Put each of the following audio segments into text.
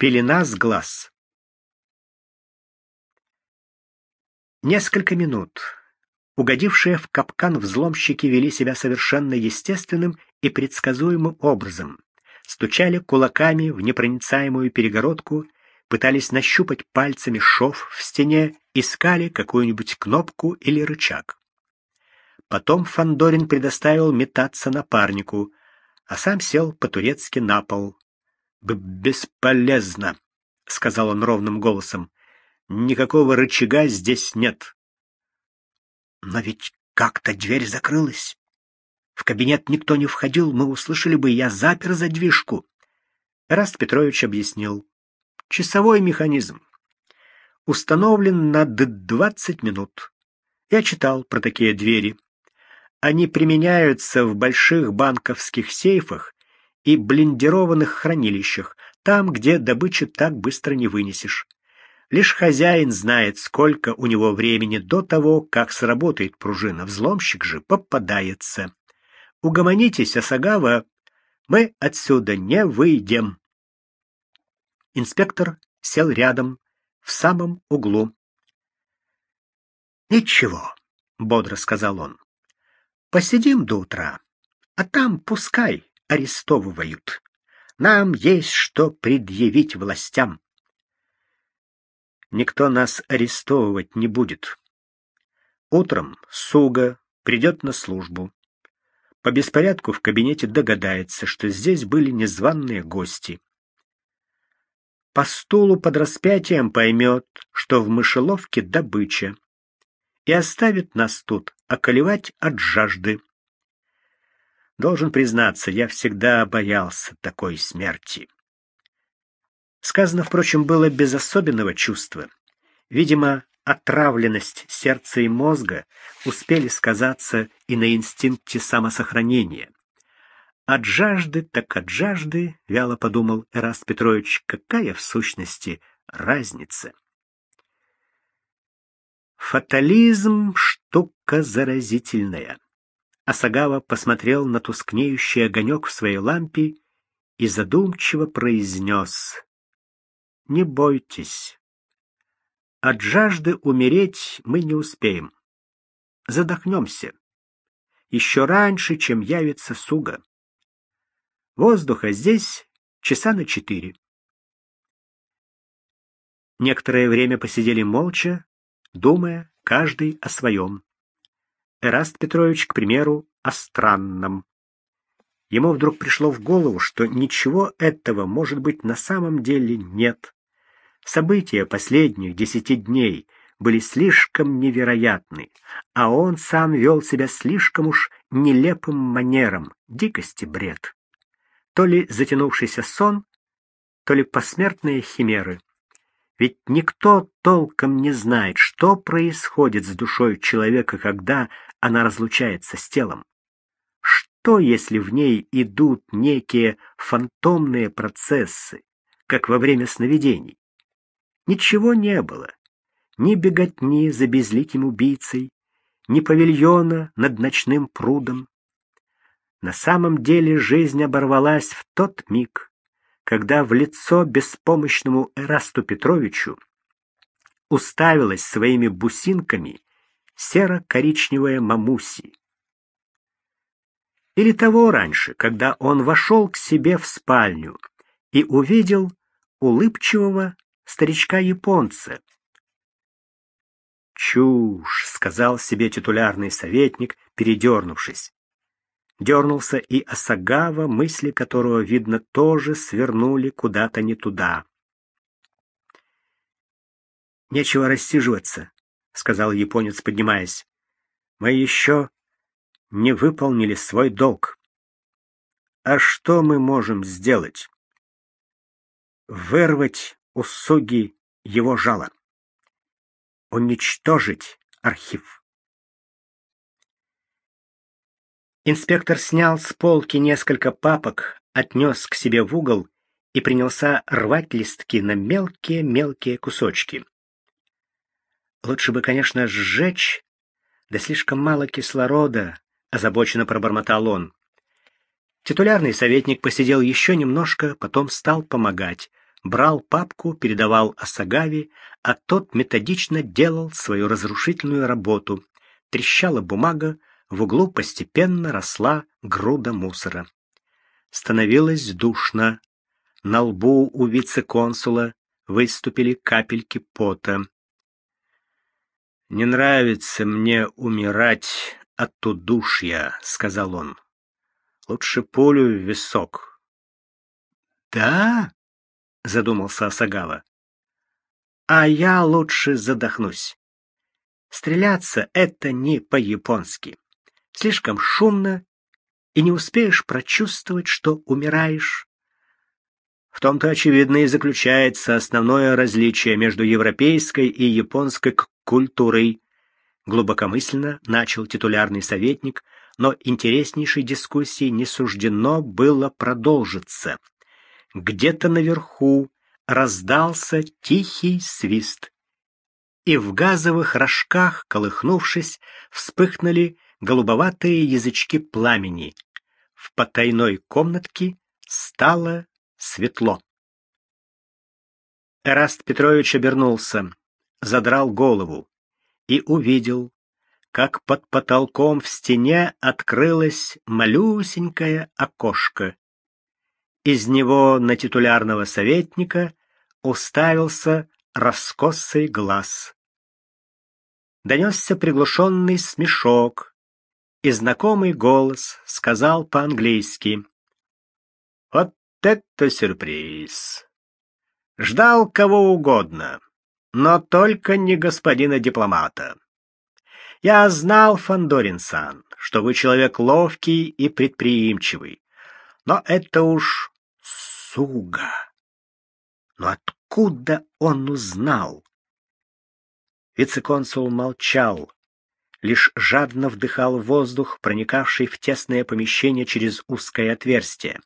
Пелена с глаз. Несколько минут угодившие в капкан взломщики вели себя совершенно естественным и предсказуемым образом. Стучали кулаками в непроницаемую перегородку, пытались нащупать пальцами шов в стене, искали какую-нибудь кнопку или рычаг. Потом Фандорин предоставил метаться напарнику, а сам сел по-турецки на пол. «Бесполезно», — сказал он ровным голосом. «Никакого рычага здесь нет». Но ведь как-то дверь закрылась. В кабинет никто не входил, мы услышали бы, я запер задвижку. Раст Петрович объяснил. Часовой механизм. Установлен на 20 минут. Я читал про такие двери. Они применяются в больших банковских сейфах и блиндированных хранилищах, там, где добычу так быстро не вынесешь. Лишь хозяин знает, сколько у него времени до того, как сработает пружина. Взломщик же попадается. Угомонитесь, Асагава, мы отсюда не выйдем. Инспектор сел рядом, в самом углу. «Ничего», — бодро сказал он. «Посидим до утра, а там пускай арестовывают. Нам есть что предъявить властям» никто нас арестовывать не будет. Утром Суга придет на службу. По беспорядку в кабинете догадается, что здесь были незваные гости. По стулу под распятием поймет, что в мышеловке добыча, и оставит нас тут околевать от жажды. Должен признаться, я всегда боялся такой смерти. Сказано, впрочем, было без особенного чувства. Видимо, отравленность сердца и мозга успели сказаться и на инстинкте самосохранения. От жажды так от жажды, вяло подумал Эраст Петрович, какая в сущности разница? Фатализм — штука заразительная. Асагава посмотрел на тускнеющий огонек в своей лампе и задумчиво произнес не бойтесь. От жажды умереть мы не успеем. Задохнемся. Еще раньше, чем явится суга. Воздуха здесь часа на четыре. Некоторое время посидели молча, думая каждый о своем. Эраст Петрович, к примеру, о странном. Ему вдруг пришло в голову, что ничего этого, может быть, на самом деле нет. События последних десяти дней были слишком невероятны, а он сам вел себя слишком уж нелепым манером, дикости бред. То ли затянувшийся сон, то ли посмертные химеры. Ведь никто толком не знает, что происходит с душой человека, когда она разлучается с телом. Что, если в ней идут некие фантомные процессы, как во время сновидений? Ничего не было. Ни беготни за безликим убийцей, ни павильона над ночным прудом. На самом деле жизнь оборвалась в тот миг, когда в лицо беспомощному Эрасту Петровичу уставилась своими бусинками серо-коричневая мамуси. Или того раньше, когда он вошел к себе в спальню и увидел улыбчивого старичка-японца. «Чушь!» — сказал себе титулярный советник, передернувшись. Дернулся и Асагава, мысли которого, видно, тоже свернули куда-то не туда. «Нечего рассиживаться», — сказал японец, поднимаясь. «Мы еще не выполнили свой долг. А что мы можем сделать?» «Вырвать у Суги его жало. Уничтожить архив. Инспектор снял с полки несколько папок, отнес к себе в угол и принялся рвать листки на мелкие-мелкие кусочки. Лучше бы, конечно, сжечь, да слишком мало кислорода, озабоченно пробормотал он. Титулярный советник посидел еще немножко, потом стал помогать брал папку, передавал Асагаве, а тот методично делал свою разрушительную работу. Трещала бумага, в углу постепенно росла груда мусора. Становилось душно. На лбу у вице-консула выступили капельки пота. «Не нравится мне умирать от удушья», — сказал он. «Лучше пулю в висок». «Да?» — задумался Асагава. «А я лучше задохнусь. Стреляться — это не по-японски. Слишком шумно, и не успеешь прочувствовать, что умираешь. В том-то, очевидно, и заключается основное различие между европейской и японской культурой. Глубокомысленно начал титулярный советник, но интереснейшей дискуссии не суждено было продолжиться. Где-то наверху раздался тихий свист, и в газовых рожках, колыхнувшись, вспыхнули голубоватые язычки пламени. В потайной комнатке стало светло. Эраст Петрович обернулся, задрал голову и увидел, как под потолком в стене открылось малюсенькое окошко. Из него на титулярного советника уставился раскосый глаз. Донесся приглушенный смешок, и знакомый голос сказал по-английски. «Вот это сюрприз! Ждал кого угодно, но только не господина дипломата. Я знал, Фандорин-сан, что вы человек ловкий и предприимчивый, но это уж суга. Но откуда он узнал? Вице-консул молчал, лишь жадно вдыхал воздух, проникавший в тесное помещение через узкое отверстие.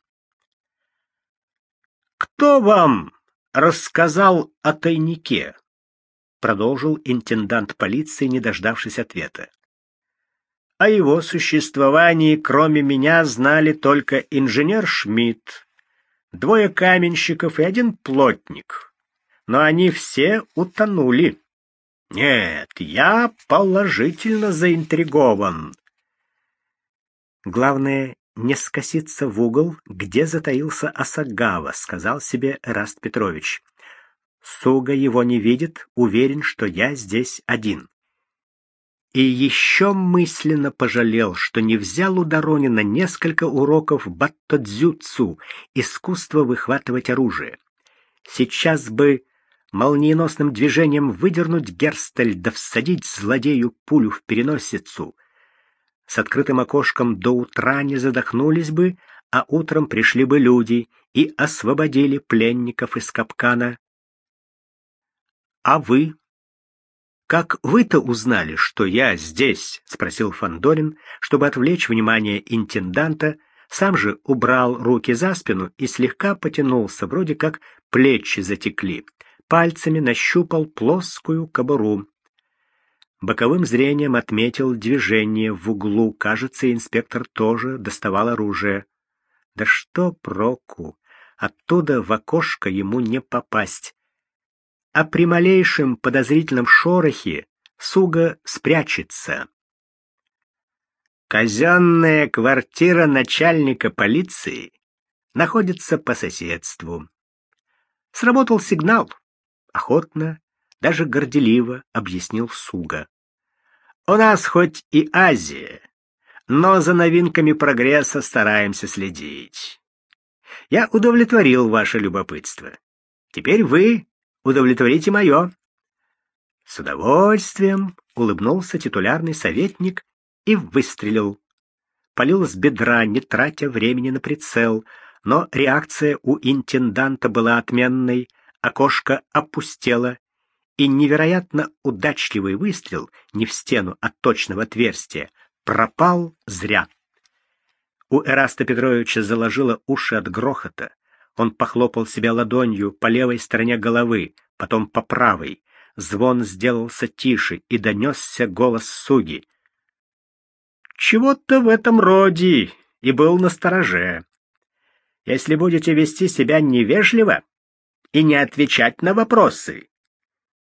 «Кто вам рассказал о тайнике?» — продолжил интендант полиции, не дождавшись ответа. О его существовании, кроме меня, знали только инженер Шмидт, двое каменщиков и один плотник. Но они все утонули. Нет, я положительно заинтригован. Главное не скоситься в угол, где затаился Асагава, сказал себе Раст Петрович. Суга его не видит, уверен, что я здесь один. И еще мысленно пожалел, что не взял у Доронина несколько уроков баттодзюцу, искусства выхватывать оружие. Сейчас бы молниеносным движением выдернуть Герстель да всадить злодею пулю в переносицу. С открытым окошком до утра не задохнулись бы, а утром пришли бы люди и освободили пленников из капкана. А вы? Как вы-то узнали, что я здесь? спросил Фандорин, чтобы отвлечь внимание интенданта, сам же убрал руки за спину и слегка потянулся, вроде как плечи затекли пальцами нащупал плоскую кобуру. Боковым зрением отметил движение в углу. Кажется, инспектор тоже доставал оружие. Да что проку? Оттуда в окошко ему не попасть. А при малейшем подозрительном шорохе Суга спрячется. Казенная квартира начальника полиции находится по соседству. Сработал сигнал охотно, даже горделиво объяснил Суга. У нас хоть и Азия, но за новинками прогресса стараемся следить. Я удовлетворил ваше любопытство. Теперь вы удовлетворите мое. С удовольствием улыбнулся титулярный советник и выстрелил. Полил с бедра, не тратя времени на прицел, но реакция у интенданта была отменной — окошко опустело, и невероятно удачливый выстрел не в стену, а точно в отверстие пропал зря. У Эраста Петровича заложило уши от грохота. Он похлопал себя ладонью по левой стороне головы, потом по правой. Звон сделался тише, и донесся голос Суги. «Чего-то в этом роде, и был настороже. Если будете вести себя невежливо, и не отвечать на вопросы.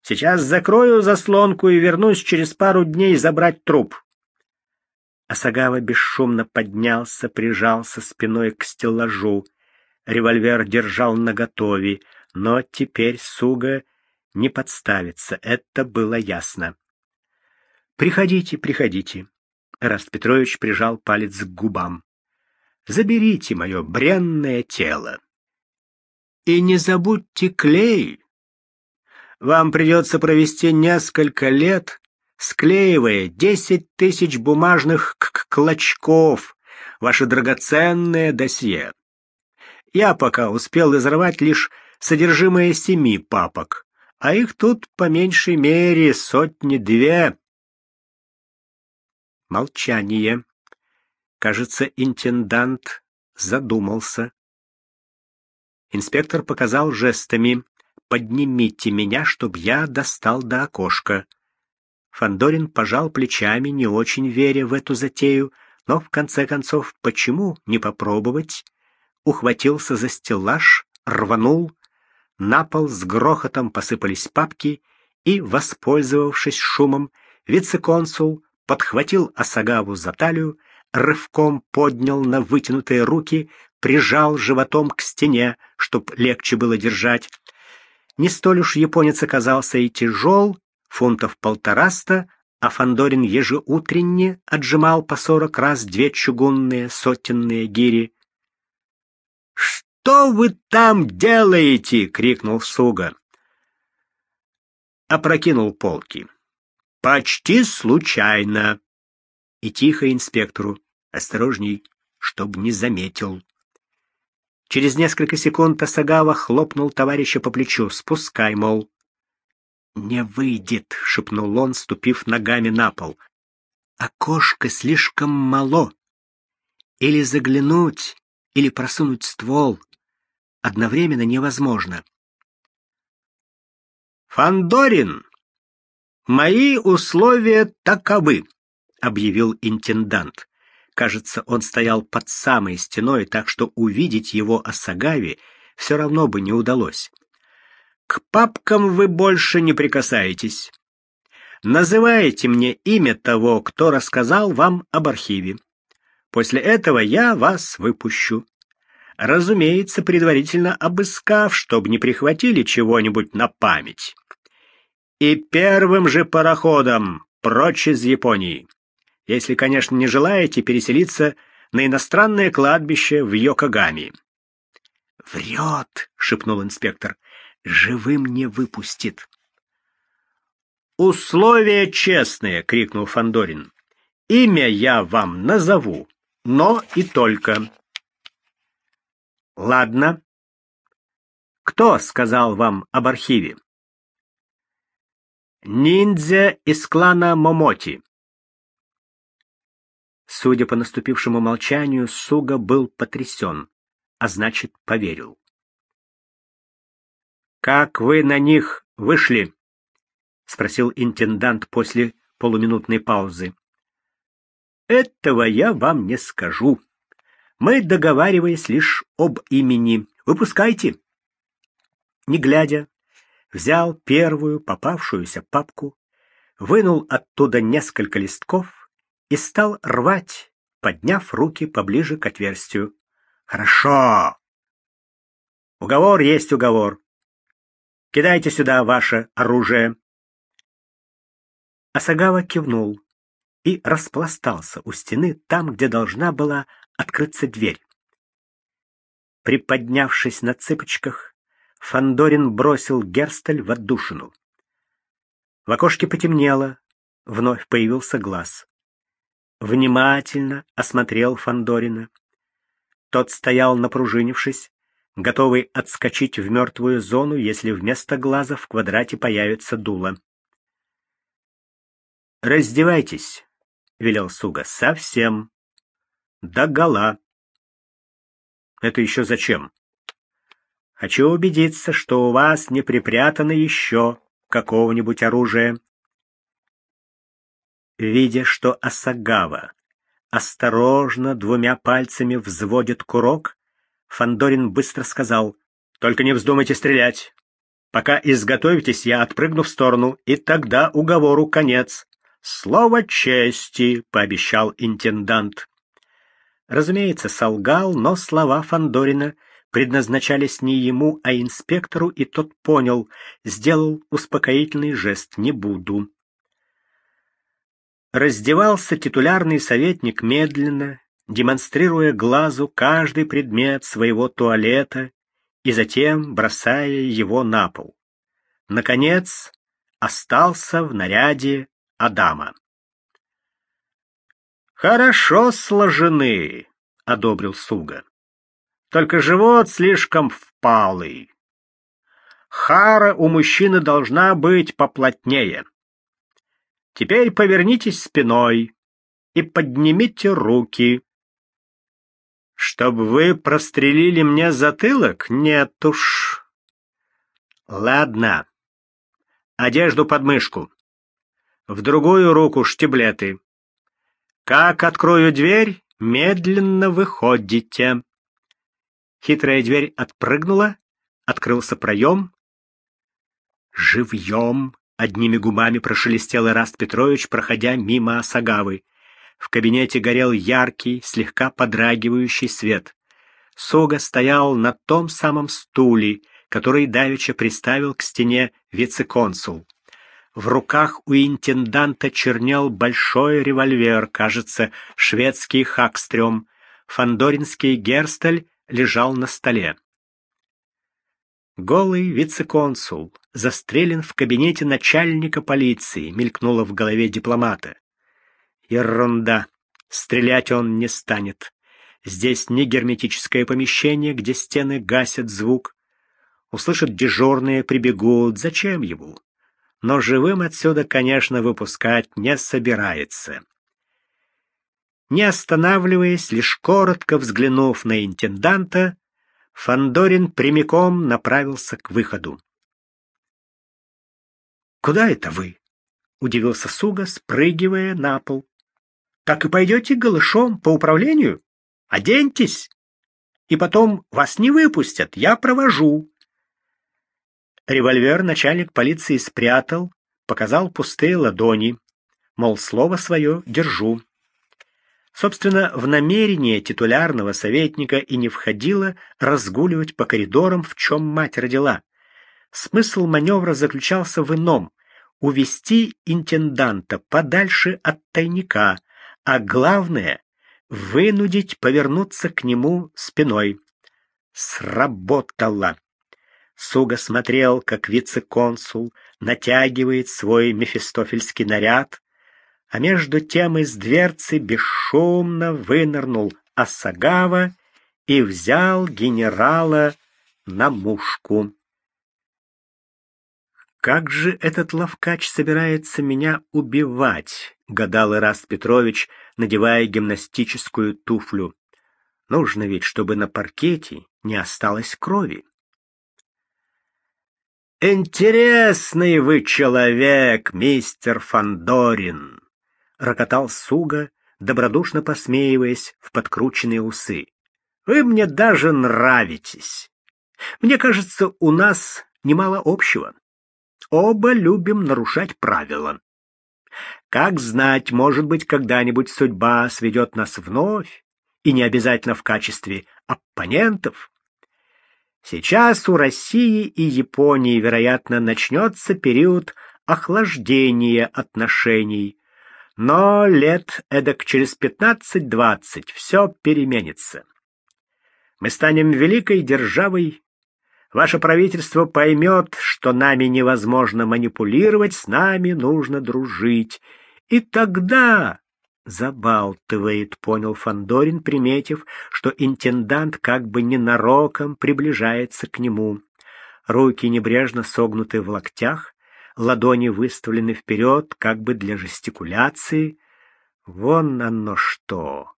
Сейчас закрою заслонку и вернусь через пару дней забрать труп. Асагава бесшумно поднялся, прижался спиной к стеллажу. Револьвер держал наготове, но теперь Суга не подставится, это было ясно. «Приходите, приходите», — Раст Петрович прижал палец к губам. «Заберите мое бренное тело. И не забудьте клей. Вам придется провести несколько лет, склеивая десять тысяч бумажных клочков, ваше драгоценное досье. Я пока успел изрывать лишь содержимое семи папок, а их тут по меньшей мере сотни-две. Молчание. Кажется, интендант задумался. Инспектор показал жестами «Поднимите меня, чтоб я достал до окошка». Фандорин пожал плечами, не очень веря в эту затею, но в конце концов, почему не попробовать? Ухватился за стеллаж, рванул, на пол с грохотом посыпались папки, и, воспользовавшись шумом, вице-консул подхватил Асагаву за талию, рывком поднял на вытянутые руки, прижал животом к стене, чтоб легче было держать. Не столь уж японец оказался и тяжел, фунтов полтораста, а Фандорин ежеутренне отжимал по сорок раз две чугунные сотенные гири. «Что вы там делаете?» — крикнул Суга. Опрокинул полки. «Почти случайно». И тихо инспектору. «Осторожней, чтоб не заметил». Через несколько секунд Тасагава хлопнул товарища по плечу. «Спускай, мол». «Не выйдет», — шепнул он, ступив ногами на пол. «Окошко слишком мало. Или заглянуть, или просунуть ствол. Одновременно невозможно». «Фандорин, мои условия таковы», — объявил интендант. Кажется, он стоял под самой стеной, так что увидеть его Асагави все равно бы не удалось. К папкам вы больше не прикасаетесь. Называете мне имя того, кто рассказал вам об архиве. После этого я вас выпущу. Разумеется, предварительно обыскав, чтобы не прихватили чего-нибудь на память. И первым же пароходом прочь из Японии если, конечно, не желаете переселиться на иностранное кладбище в Йокогаме. «Врет!» — шепнул инспектор. «Живым не выпустит». «Условия честные!» — крикнул Фандорин. «Имя я вам назову, но и только». «Ладно. Кто сказал вам об архиве?» «Ниндзя из клана Момоти». Судя по наступившему молчанию, Суга был потрясен, а значит, поверил. «Как вы на них вышли?» — спросил интендант после полуминутной паузы. «Этого я вам не скажу. Мы договаривались лишь об имени. Выпускайте». Не глядя, взял первую попавшуюся папку, вынул оттуда несколько листков и стал рвать, подняв руки поближе к отверстию. «Хорошо! Уговор есть уговор. Кидайте сюда ваше оружие». Асагава кивнул и распластался у стены там, где должна была открыться дверь. Приподнявшись на цыпочках, Фандорин бросил Герстель в отдушину. В окошке потемнело, вновь появился глаз внимательно осмотрел Фандорина. Тот стоял напружинившись, готовый отскочить в мертвую зону, если вместо глаза в квадрате появится дуло. «Раздевайтесь», — велел Суга, — «совсем. Догола». «Это еще зачем?» «Хочу убедиться, что у вас не припрятано еще какого-нибудь оружия». Видя, что Асагава осторожно двумя пальцами взводит курок, Фандорин быстро сказал Только не вздумайте стрелять. Пока изготовитесь, я отпрыгну в сторону, и тогда уговору конец. Слово чести, пообещал интендант. Разумеется, солгал, но слова Фандорина предназначались не ему, а инспектору, и тот понял, сделал успокоительный жест «не буду». Раздевался титулярный советник медленно, демонстрируя глазу каждый предмет своего туалета и затем бросая его на пол. Наконец, остался в наряде Адама. «Хорошо сложены», — одобрил Суга. «Только живот слишком впалый. Хара у мужчины должна быть поплотнее». Теперь повернитесь спиной и поднимите руки. Чтоб вы прострелили мне затылок? Нет уж. Ладно. Одежду под мышку. В другую руку штиблеты. Как открою дверь, медленно выходите. Хитрая дверь отпрыгнула, открылся проем. Живьем Одними губами прошелестел Ираст Петрович, проходя мимо Осагавы. В кабинете горел яркий, слегка подрагивающий свет. Сога стоял на том самом стуле, который давеча приставил к стене вице-консул. В руках у интенданта чернел большой револьвер, кажется, шведский хакстрем. Фандоринский герстель лежал на столе. Голый вице-консул, застрелен в кабинете начальника полиции, мелькнуло в голове дипломата. Ерунда. Стрелять он не станет. Здесь не герметическое помещение, где стены гасят звук. Услышат дежурные, прибегут. Зачем ему? Но живым отсюда, конечно, выпускать не собирается. Не останавливаясь, лишь коротко взглянув на интенданта, Фандорин прямиком направился к выходу. «Куда это вы?» — удивился Суга, спрыгивая на пол. «Так и пойдете голышом по управлению? Оденьтесь! И потом вас не выпустят, я провожу». Револьвер начальник полиции спрятал, показал пустые ладони, мол, слово свое держу. Собственно, в намерение титулярного советника и не входило разгуливать по коридорам, в чем мать родила. Смысл маневра заключался в ином — увести интенданта подальше от тайника, а главное — вынудить повернуться к нему спиной. Сработало. Суга смотрел, как вице-консул натягивает свой мефистофельский наряд, а между тем из дверцы бесшумно вынырнул Асагава и взял генерала на мушку. «Как же этот ловкач собирается меня убивать?» — гадал Ираст Петрович, надевая гимнастическую туфлю. «Нужно ведь, чтобы на паркете не осталось крови». «Интересный вы человек, мистер Фандорин!» Рокотал Суга, добродушно посмеиваясь в подкрученные усы. Вы мне даже нравитесь. Мне кажется, у нас немало общего. Оба любим нарушать правила. Как знать, может быть, когда-нибудь судьба сведет нас вновь, и не обязательно в качестве оппонентов. Сейчас у России и Японии, вероятно, начнется период охлаждения отношений, но лет эдак через пятнадцать-двадцать все переменится. Мы станем великой державой. Ваше правительство поймет, что нами невозможно манипулировать, с нами нужно дружить. И тогда забалтывает, понял Фандорин, приметив, что интендант как бы ненароком приближается к нему. Руки небрежно согнуты в локтях, ладони выставлены вперед, как бы для жестикуляции. Вон оно что!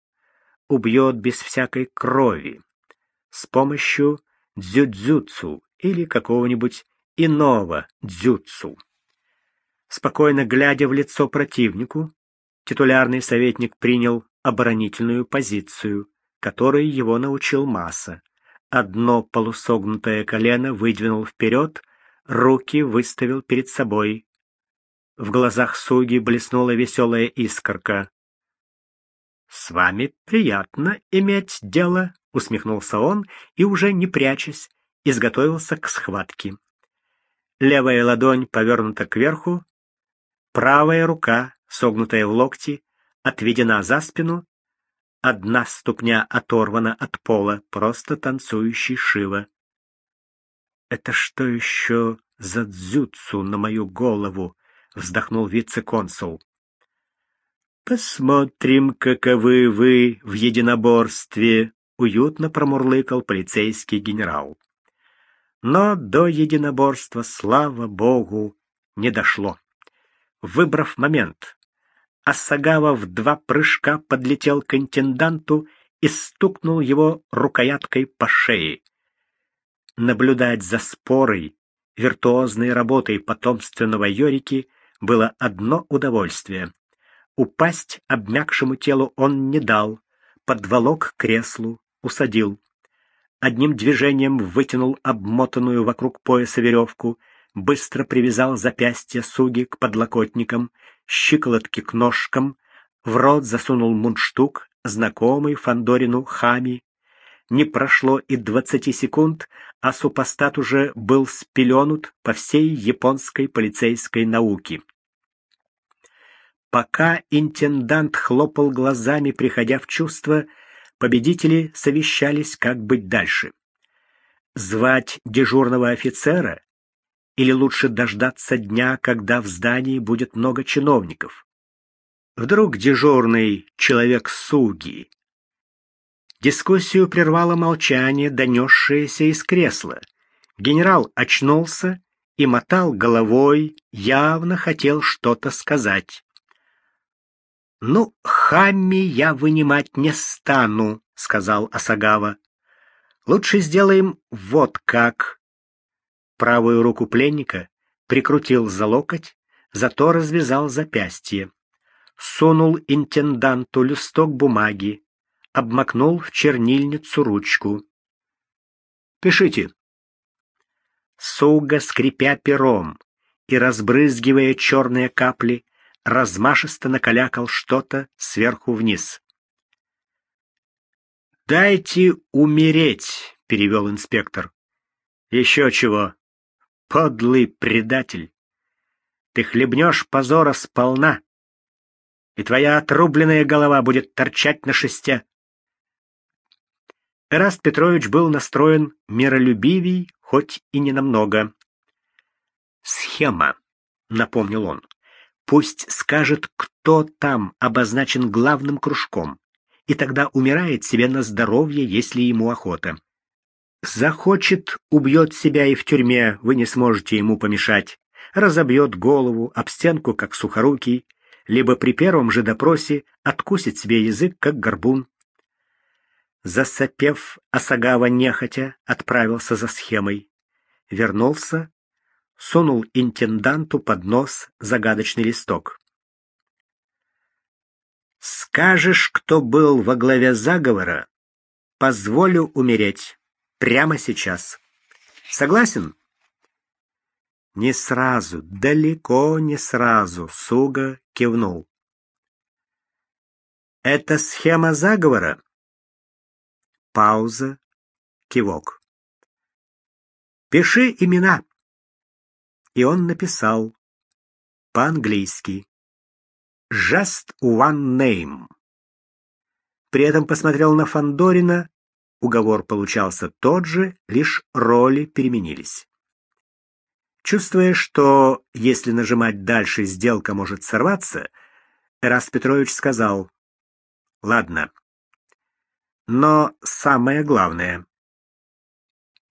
Убьет без всякой крови, с помощью дзюдзюцу или какого-нибудь иного дзюцу. Спокойно глядя в лицо противнику, титулярный советник принял оборонительную позицию, которой его научил Масса, одно полусогнутое колено выдвинул вперед, руки выставил перед собой. В глазах Суги блеснула веселая искорка. «С вами приятно иметь дело», — усмехнулся он и, уже не прячась, изготовился к схватке. Левая ладонь повернута кверху, правая рука, согнутая в локти, отведена за спину, одна ступня оторвана от пола, просто танцующий Шива. «Это что еще за дзюцу на мою голову?» — вздохнул вице-консул. «Посмотрим, каковы вы в единоборстве», — уютно промурлыкал полицейский генерал. Но до единоборства, слава богу, не дошло. Выбрав момент, Асагава в два прыжка подлетел к интенданту и стукнул его рукояткой по шее. Наблюдать за спорой, виртуозной работой потомственного Йорики было одно удовольствие. Упасть обмякшему телу он не дал, подволок к креслу, усадил. Одним движением вытянул обмотанную вокруг пояса веревку, быстро привязал запястья Суги к подлокотникам, щиколотки к ножкам, в рот засунул мундштук, знакомый Фандорину хами. Не прошло и двадцати секунд, а супостат уже был спеленут по всей японской полицейской науке. Пока интендант хлопал глазами, приходя в чувство, победители совещались, как быть дальше. Звать дежурного офицера или лучше дождаться дня, когда в здании будет много чиновников? Вдруг дежурный человек Суги. Дискуссию прервало молчание, донесшееся из кресла. Генерал очнулся и мотал головой, явно хотел что-то сказать. «Ну, хамми я вынимать не стану», — сказал Асагава. «Лучше сделаем вот как». Правую руку пленника прикрутил за локоть, зато развязал запястье. Сунул интенданту листок бумаги, обмакнул в чернильницу ручку. «Пишите». Суга, скрипя пером и разбрызгивая черные капли, размашисто накалякал что-то сверху вниз. «Дайте умереть», — перевел инспектор. «Еще чего? Подлый предатель! Ты хлебнешь позора сполна, и твоя отрубленная голова будет торчать на шесте». Эраст Петрович был настроен миролюбивей, хоть и не намного. «Схема», — напомнил он. Пусть скажет, кто там обозначен главным кружком, и тогда умирает себе на здоровье, если ему охота. Захочет, убьет себя и в тюрьме, вы не сможете ему помешать. Разобьет голову об стенку, как сухорукий, либо при первом же допросе откусит себе язык, как горбун. Засопев, Асагава нехотя отправился за схемой. Вернулся, сунул интенданту под нос загадочный листок. «Скажешь, кто был во главе заговора, позволю умереть прямо сейчас. Согласен?» Не сразу, далеко не сразу, Суга кивнул. «Это схема заговора?» Пауза, кивок. «Пиши имена» и он написал по-английски «Just one name». При этом посмотрел на Фандорина. Уговор получался тот же, лишь роли переменились. Чувствуя, что если нажимать дальше, сделка может сорваться, Эраст Петрович сказал «Ладно, но самое главное,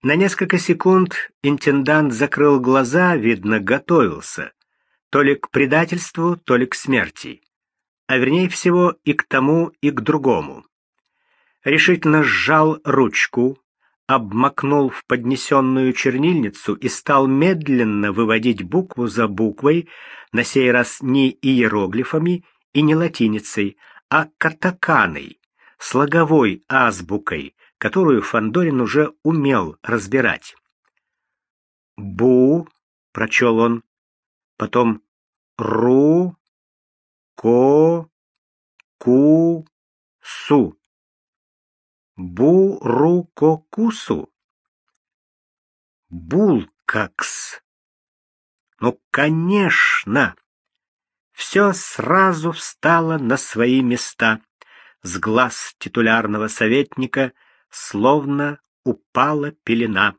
на несколько секунд интендант закрыл глаза, видно, готовился. То ли к предательству, то ли к смерти. А вернее всего и к тому, и к другому. Решительно сжал ручку, обмакнул в поднесенную чернильницу и стал медленно выводить букву за буквой, на сей раз не иероглифами и не латиницей, а катаканой, слоговой азбукой, которую Фандорин уже умел разбирать. «Бу», — прочел он, потом «ру», «ко», «ку», «су». «Бу-ру-ко-кусу»? «Булкакс». Ну, конечно! Все сразу встало на свои места. С глаз титулярного советника словно упала пелена.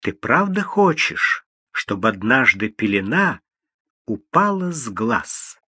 Ты правда хочешь, чтобы однажды пелена упала с глаз?